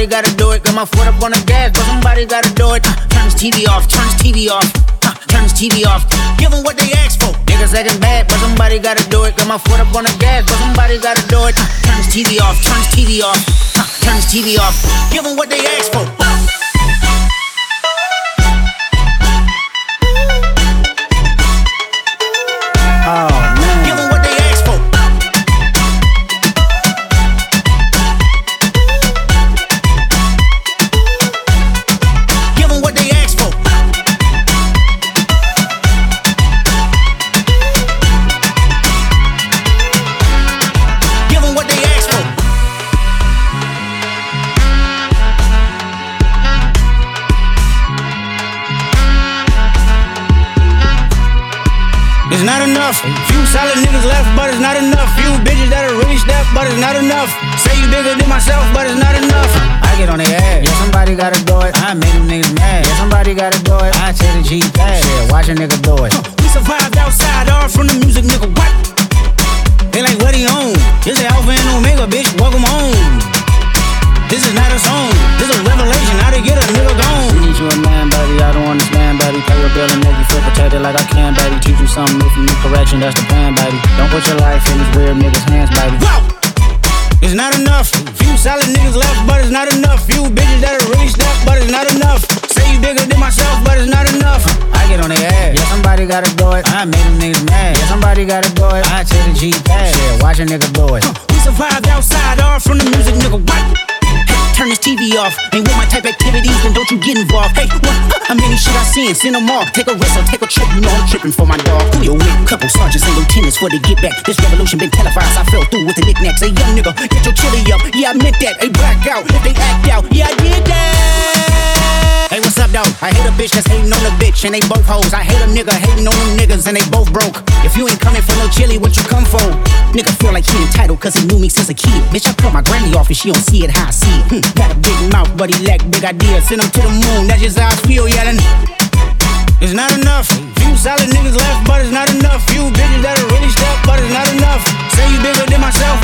somebody gotta do it. Got my foot up on the gas, but somebody gotta do it. Uh, turn this TV off, turn this TV off. Uh, turn this TV off. Give them what they ask for. Niggas acting bad, but somebody gotta do it. Got my foot up on the gas, but somebody gotta do it. Uh, turn this TV off, turn this TV off. Uh, turn this TV off. Give them what they ask for. Solid niggas left, but it's not enough. Few bitches that'll really step, but it's not enough. Say you bigger than myself, but it's not enough. I get on the ass. Yeah, somebody gotta do it. I made them niggas mad. Yeah, somebody gotta do it. I tell the G pass. Yeah, watch a nigga do it. we survived outside, all from the music, nigga. What? They like what he own. This is Alpha and Omega, bitch. Welcome home. This is not a song, this is a revelation. How to get a nigga gone. We need you a man, baby. I don't understand, baby. Pay your bill and make you feel protected like I can, baby. Teach you something if you need correction, that's the plan, baby. Don't put your life in these weird niggas' hands, baby. Whoa! It's not enough. Few solid niggas left, but it's not enough. Few bitches that'll really step, but it's not enough. Say you bigger than myself, but it's not enough. I get on their ass. Yeah, somebody gotta do it. I made them niggas mad. Yeah, somebody gotta do it. I tell the G pass. Yeah, watch a nigga do it. we survived outside, all from the music, nigga. What? Off. Ain't with my type activities, then don't you get involved. Hey, what? How many shit I seen? Send them off. Take a risk or take a trip. You know I'm tripping for my dog. Who you with? Couple sergeants and lieutenants for the get back. This revolution been televised. I fell through with the knickknacks. Hey, young nigga, get your chili up. Yeah, I meant that. Hey, black out if they act out. Yeah, I did that. Hey, what's up, though? I hate a bitch that's hating on a bitch, and they both hoes. I hate a nigga hating on them niggas, and they both broke. If you ain't coming for no chili, what you come for? Nigga feel like he entitled, cause he knew me since a kid. Bitch, I cut my granny off, and she don't see it how I see it. Hm. Got a big mouth, but he lack big ideas. Send him to the moon, that's just how I feel. Then it's not enough. Few solid niggas left, but it's not enough. Few bitches that'll really step, but it's not enough. Say you bigger than myself,